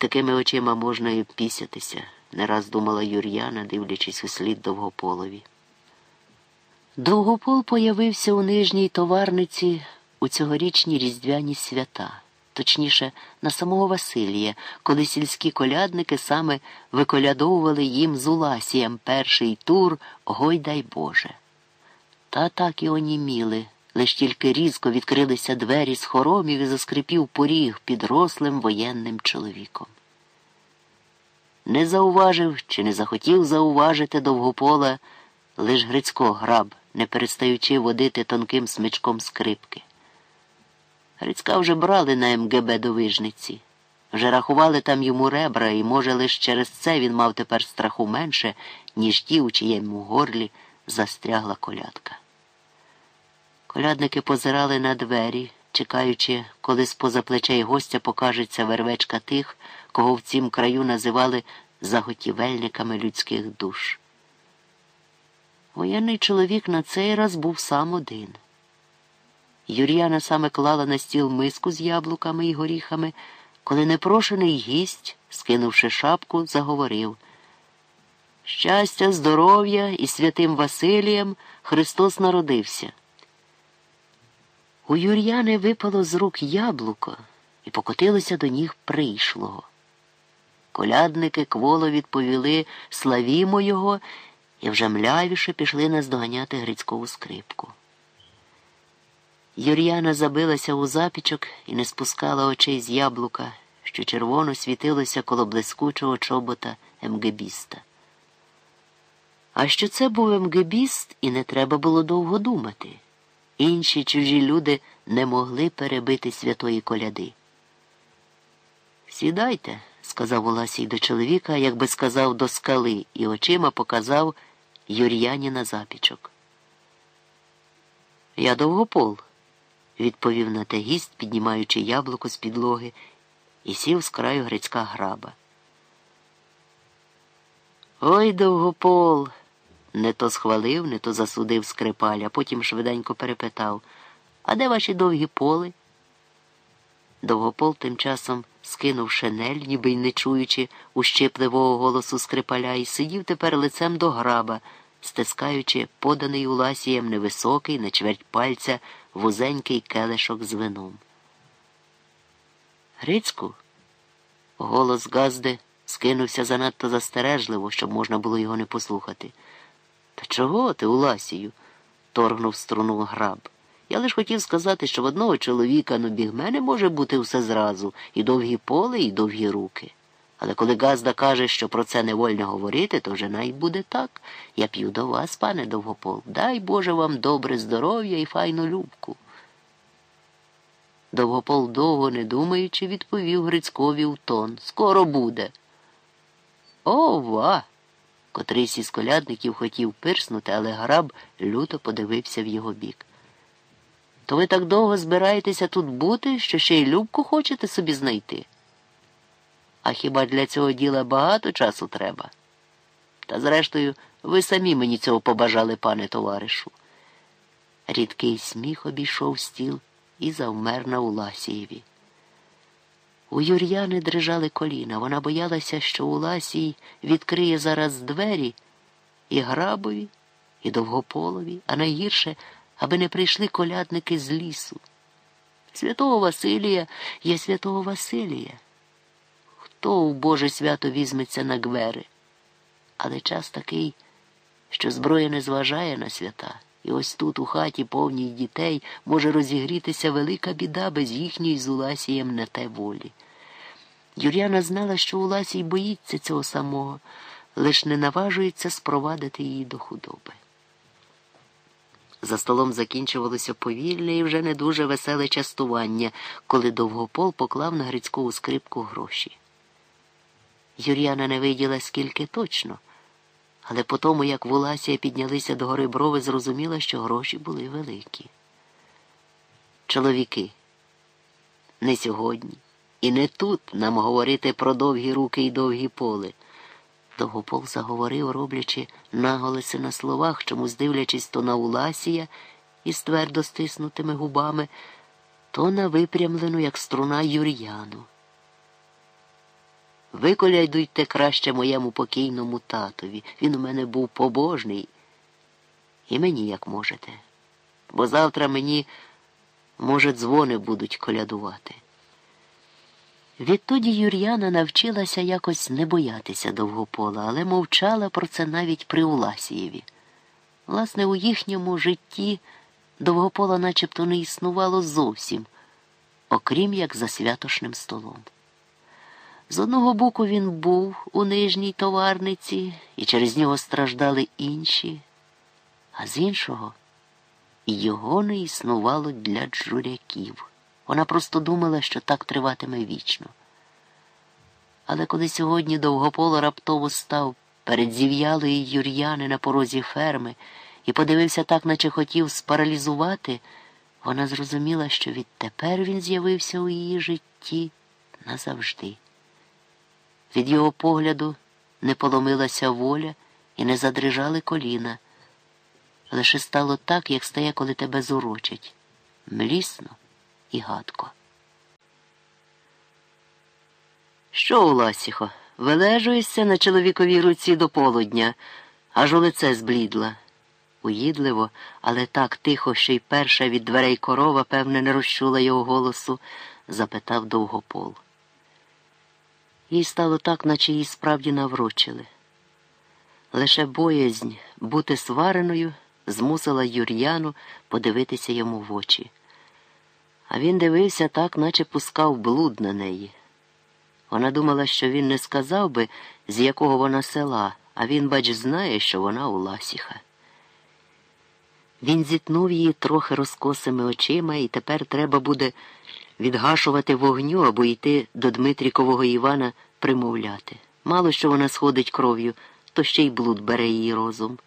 такими очима можна і пісятися, не раз думала Юр'яна, дивлячись у слід довгополові. Довгопол появився у нижній товарниці у цьогорічні різдвяні свята, точніше, на самого Василія, коли сільські колядники саме виколядовували їм з Уласієм перший тур Гой дай Боже. Та так і оніміли, лиш тільки різко відкрилися двері з хоромів і заскрипів поріг підрослим воєнним чоловіком. Не зауважив чи не захотів зауважити довгопола лиш Грицько граб, не перестаючи водити тонким смичком скрипки. Грицька вже брали на МГБ до вижниці. Вже рахували там йому ребра, і, може, лише через це він мав тепер страху менше, ніж ті, у чиєму горлі застрягла колядка. Колядники позирали на двері, чекаючи, коли з поза плечей гостя покажеться вервечка тих, кого в цім краю називали заготівельниками людських душ. Воєнний чоловік на цей раз був сам один. Юр'яна саме клала на стіл миску з яблуками і горіхами, коли непрошений гість, скинувши шапку, заговорив Щастя, здоров'я і святим Василієм Христос народився. У Юр'яни випало з рук яблуко і покотилося до ніг прийшлого. Колядники кволо відповіли Славімо його і вже млявіше пішли наздоганяти Грицькову скрипку. Юр'яна забилася у запічок і не спускала очей з яблука, що червоно світилося коло блискучого чобота МГБіста. А що це був МГБіст, і не треба було довго думати. Інші чужі люди не могли перебити святої коляди. Сідайте, сказав Уласій до чоловіка, як би сказав до скали, і очима показав Юр'яні на запічок. Я довгопол, відповів на те гість, піднімаючи яблуко з підлоги, і сів з краю грицька граба. Ой, довгопол. Не то схвалив, не то засудив скрипаля, потім швиденько перепитав А де ваші довгі поли? Довгопол тим часом скинув шинель, ніби й не чуючи ущипливого голосу скрипаля, і сидів тепер лицем до граба, стискаючи поданий Уласієм невисокий, на чверть пальця, вузенький келешок з вином. Грицьку, голос Газди скинувся занадто застережливо, щоб можна було його не послухати. Та чого ти, Уласію? торгнув струну граб. Я лиш хотів сказати, що в одного чоловіка ну біг мене може бути все зразу, і довгі поле, і довгі руки. Але коли Газда каже, що про це не вольно говорити, то вже навіть буде так. Я п'ю до вас, пане довгопол. Дай Боже вам добре здоров'я і файну любку. Довгопол довго не думаючи, відповів Грицькові в тон. Скоро буде. Ова! Котрийсь із колядників хотів пирснути, але граб люто подивився в його бік. То ви так довго збираєтеся тут бути, що ще й любку хочете собі знайти? А хіба для цього діла багато часу треба? Та зрештою, ви самі мені цього побажали, пане товаришу. Рідкий сміх обійшов стіл і завмер на Уласієві. У Юр'яни дрижали коліна. Вона боялася, що Уласій відкриє зараз двері і грабові, і довгополові, а найгірше, аби не прийшли колядники з лісу. Святого Василія є святого Василія. Хто в Боже свято візьметься на гвери? Але час такий, що зброя не зважає на свята. І ось тут, у хаті, повній дітей, може розігрітися велика біда без їхньої з Уласієм на те волі. Юр'яна знала, що Уласій боїться цього самого, лиш не наважується спровадити її до худоби. За столом закінчувалося повільне і вже не дуже веселе частування, коли довгопол поклав на Грицькову скрипку гроші. Юр'яна не виділа скільки точно, але по тому, як Вуласія піднялися до гори брови, зрозуміла, що гроші були великі. Чоловіки, не сьогодні і не тут нам говорити про довгі руки і довгі поли. Довгопол заговорив, роблячи наголоси на словах, чомусь дивлячись то на Уласія із твердо стиснутими губами, то на випрямлену, як струна Юр'яну. Виколяйдуйте краще моєму покійному татові. Він у мене був побожний. І мені як можете. Бо завтра мені, може, дзвони будуть колядувати. Відтоді Юр'яна навчилася якось не боятися довгопола, але мовчала про це навіть при Уласієві. Власне, у їхньому житті довгопола начебто не існувало зовсім, окрім як за святошним столом. З одного боку він був у нижній товарниці, і через нього страждали інші, а з іншого його не існувало для джуряків. Вона просто думала, що так триватиме вічно. Але коли сьогодні довгополо раптово став перед зів'ялої юр'яни на порозі ферми і подивився так, наче хотів спаралізувати, вона зрозуміла, що відтепер він з'явився у її житті назавжди. Від його погляду не поломилася воля і не задрижали коліна. Лише стало так, як стає, коли тебе зурочать млісно і гадко. Що, Уласіхо, вилежуєшся на чоловіковій руці до полудня, аж у лице зблідла. Уїдливо, але так тихо, що й перша від дверей корова, певне, не розчула його голосу, запитав довгопол. Їй стало так, наче їй справді наврочили. Лише боязнь бути свареною змусила Юр'яну подивитися йому в очі. А він дивився так, наче пускав блуд на неї. Вона думала, що він не сказав би, з якого вона села, а він, бач, знає, що вона у Ласіха. Він зітнув її трохи розкосими очима, і тепер треба буде відгашувати вогню або йти до Дмитрікового Івана примовляти. Мало що вона сходить кров'ю, то ще й блуд бере її розум.